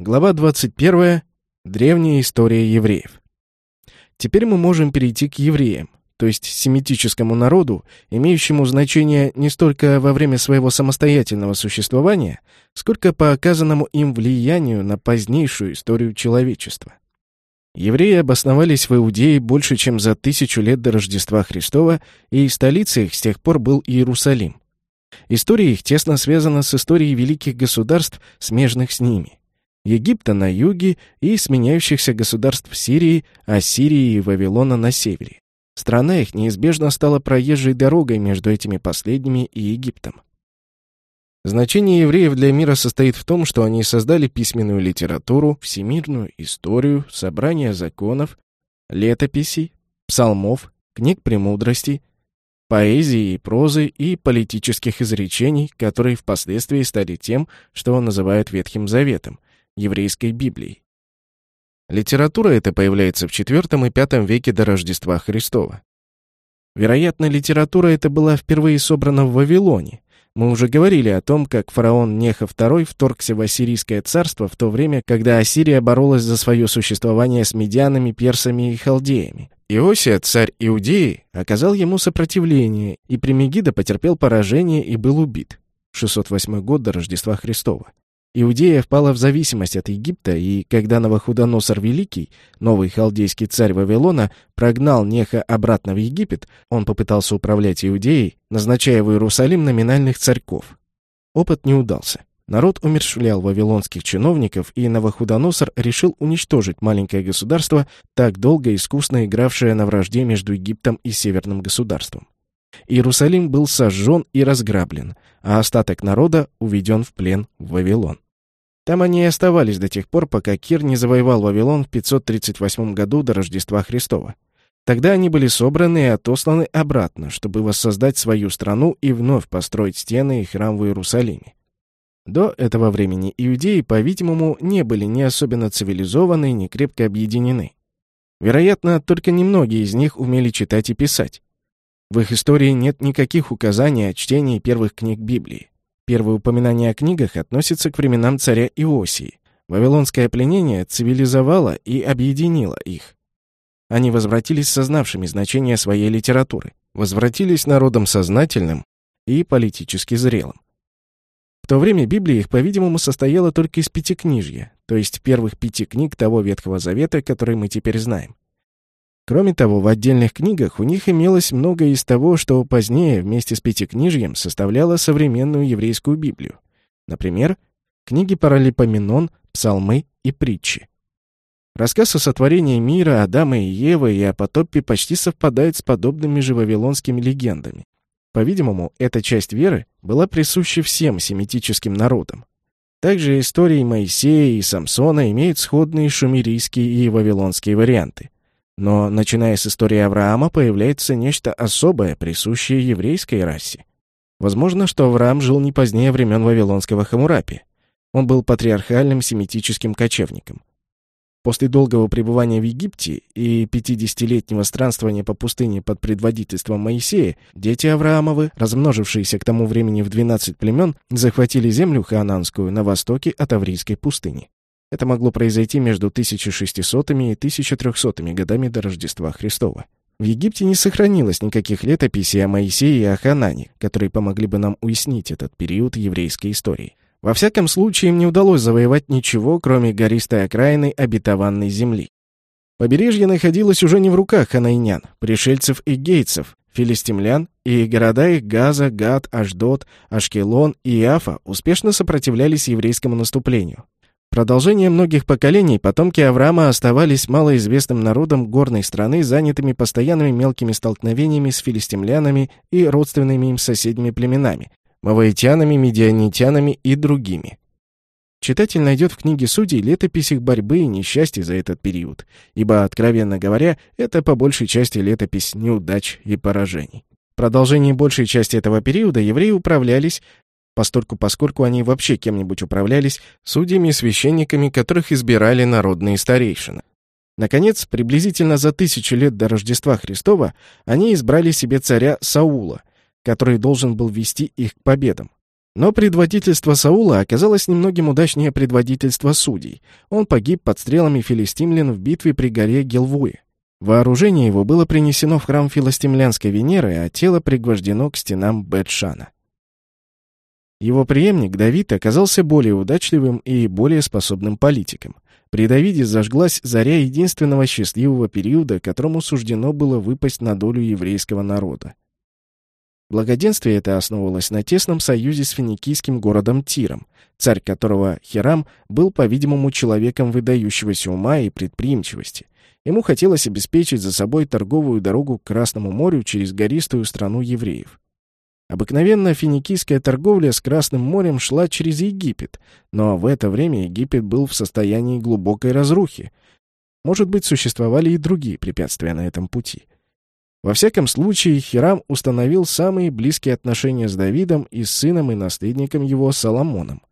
Глава 21. Древняя история евреев. Теперь мы можем перейти к евреям, то есть семитическому народу, имеющему значение не столько во время своего самостоятельного существования, сколько по оказанному им влиянию на позднейшую историю человечества. Евреи обосновались в Иудее больше, чем за тысячу лет до Рождества Христова, и столицей их с тех пор был Иерусалим. История их тесно связана с историей великих государств, смежных с ними. Египта на юге и сменяющихся государств Сирии, Ассирии и Вавилона на севере. Страна их неизбежно стала проезжей дорогой между этими последними и Египтом. Значение евреев для мира состоит в том, что они создали письменную литературу, всемирную историю, собрание законов, летописей, псалмов, книг премудрости, поэзии и прозы и политических изречений, которые впоследствии стали тем, что он называет Ветхим Заветом, еврейской Библией. Литература эта появляется в IV и V веке до Рождества Христова. Вероятно, литература эта была впервые собрана в Вавилоне. Мы уже говорили о том, как фараон Неха II вторгся в Ассирийское царство в то время, когда Ассирия боролась за свое существование с медианами, персами и халдеями. Иосия, царь Иудеи, оказал ему сопротивление, и Примегида потерпел поражение и был убит. 608 год до Рождества Христова. Иудея впала в зависимость от Египта, и когда Новоходоносор Великий, новый халдейский царь Вавилона, прогнал Неха обратно в Египет, он попытался управлять Иудеей, назначая в Иерусалим номинальных царьков. Опыт не удался. Народ умерщвлял вавилонских чиновников, и Новоходоносор решил уничтожить маленькое государство, так долго искусно игравшее на вражде между Египтом и Северным государством. Иерусалим был сожжен и разграблен, а остаток народа уведен в плен в Вавилон. Там они и оставались до тех пор, пока Кир не завоевал Вавилон в 538 году до Рождества Христова. Тогда они были собраны и отосланы обратно, чтобы воссоздать свою страну и вновь построить стены и храм в Иерусалиме. До этого времени иудеи, по-видимому, не были ни особенно цивилизованы, ни крепко объединены. Вероятно, только немногие из них умели читать и писать. В их истории нет никаких указаний о чтении первых книг Библии. Первое упоминание о книгах относится к временам царя Иосии. Вавилонское пленение цивилизовало и объединило их. Они возвратились сознавшими значение своей литературы, возвратились народом сознательным и политически зрелым. В то время Библия их, по-видимому, состояла только из пятикнижья, то есть первых пяти книг того Ветхого Завета, который мы теперь знаем. Кроме того, в отдельных книгах у них имелось многое из того, что позднее вместе с Пятикнижьем составляло современную еврейскую Библию. Например, книги Паралипоменон, Псалмы и Притчи. Рассказ о сотворении мира Адама и Евы и о потопе почти совпадает с подобными же вавилонскими легендами. По-видимому, эта часть веры была присуща всем семитическим народам. Также истории Моисея и Самсона имеют сходные шумерийские и вавилонские варианты. Но, начиная с истории Авраама, появляется нечто особое, присущее еврейской расе. Возможно, что Авраам жил не позднее времен Вавилонского Хамурапи. Он был патриархальным семитическим кочевником. После долгого пребывания в Египте и 50-летнего странствования по пустыне под предводительством Моисея, дети Авраамовы, размножившиеся к тому времени в 12 племен, захватили землю хаананскую на востоке от Аврийской пустыни. Это могло произойти между 1600 и 1300 годами до Рождества Христова. В Египте не сохранилось никаких летописей о Моисее и о Ханане, которые помогли бы нам уяснить этот период еврейской истории. Во всяком случае, им не удалось завоевать ничего, кроме гористой окраины обетованной земли. Побережье находилось уже не в руках ханайнян, пришельцев и гейцев, филистимлян, и города их Газа, Гад, Аждот, Ашкелон и Иафа успешно сопротивлялись еврейскому наступлению. Продолжение многих поколений потомки Авраама оставались малоизвестным народом горной страны, занятыми постоянными мелкими столкновениями с филистимлянами и родственными им соседними племенами, маваитянами, медианитянами и другими. Читатель найдет в книге Судей летопись их борьбы и несчастья за этот период, ибо, откровенно говоря, это по большей части летопись неудач и поражений. В продолжении большей части этого периода евреи управлялись постольку поскольку они вообще кем-нибудь управлялись, судьями и священниками, которых избирали народные старейшины. Наконец, приблизительно за тысячу лет до Рождества Христова они избрали себе царя Саула, который должен был вести их к победам. Но предводительство Саула оказалось немногим удачнее предводительства судей. Он погиб под стрелами филистимлян в битве при горе Гелвуе. Вооружение его было принесено в храм филостимлянской Венеры, а тело пригвождено к стенам Бетшана. Его преемник Давид оказался более удачливым и более способным политиком. При Давиде зажглась заря единственного счастливого периода, которому суждено было выпасть на долю еврейского народа. Благоденствие это основывалось на тесном союзе с финикийским городом Тиром, царь которого Хирам был, по-видимому, человеком выдающегося ума и предприимчивости. Ему хотелось обеспечить за собой торговую дорогу к Красному морю через гористую страну евреев. Обыкновенно финикийская торговля с Красным морем шла через Египет, но в это время Египет был в состоянии глубокой разрухи. Может быть, существовали и другие препятствия на этом пути — во всяком случае, Хирам установил самые близкие отношения с Давидом и с сыном и наследником его Соломоном.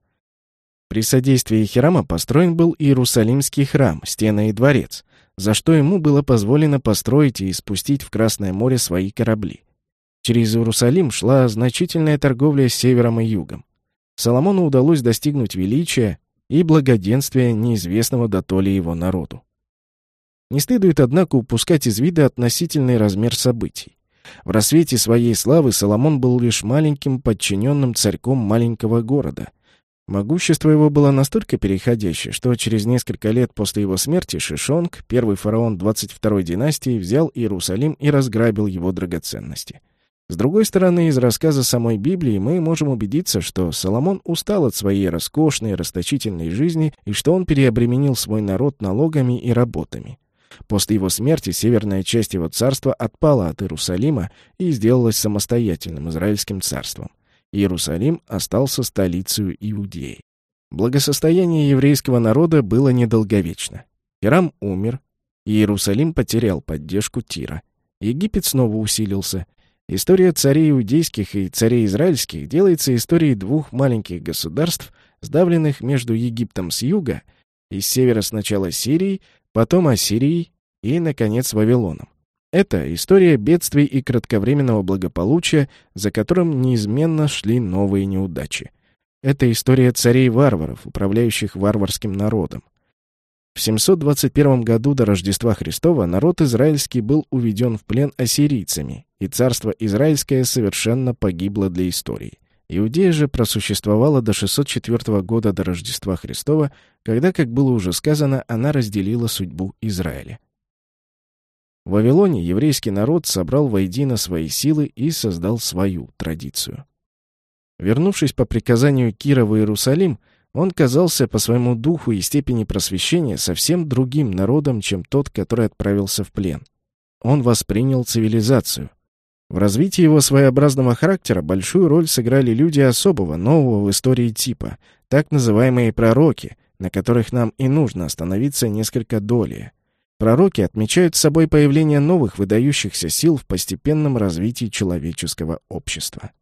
При содействии Хирама построен был Иерусалимский храм, стены и дворец, за что ему было позволено построить и спустить в Красное море свои корабли. Через Иерусалим шла значительная торговля с севером и югом. Соломону удалось достигнуть величия и благоденствия неизвестного до толи его народу. Не следует, однако, упускать из вида относительный размер событий. В рассвете своей славы Соломон был лишь маленьким подчиненным царьком маленького города. Могущество его было настолько переходящее, что через несколько лет после его смерти Шишонг, первый фараон 22-й династии, взял Иерусалим и разграбил его драгоценности. С другой стороны, из рассказа самой Библии мы можем убедиться, что Соломон устал от своей роскошной, расточительной жизни и что он переобременил свой народ налогами и работами. После его смерти северная часть его царства отпала от Иерусалима и сделалась самостоятельным израильским царством. Иерусалим остался столицей Иудеи. Благосостояние еврейского народа было недолговечно. Ирам умер, Иерусалим потерял поддержку Тира. Египет снова усилился. История царей иудейских и царей израильских делается историей двух маленьких государств, сдавленных между Египтом с юга и с севера сначала Сирией, потом Ассирией и, наконец, Вавилоном. Это история бедствий и кратковременного благополучия, за которым неизменно шли новые неудачи. Это история царей-варваров, управляющих варварским народом. В 721 году до Рождества Христова народ израильский был уведен в плен ассирийцами, и царство израильское совершенно погибло для истории. Иудея же просуществовала до 604 года до Рождества Христова, когда, как было уже сказано, она разделила судьбу Израиля. В Вавилоне еврейский народ собрал воедино свои силы и создал свою традицию. Вернувшись по приказанию Кира в Иерусалим, он казался по своему духу и степени просвещения совсем другим народом, чем тот, который отправился в плен. Он воспринял цивилизацию, в развитии его своеобразного характера большую роль сыграли люди особого, нового в истории типа, так называемые пророки, на которых нам и нужно остановиться несколько долее. Пророки отмечают собой появление новых выдающихся сил в постепенном развитии человеческого общества.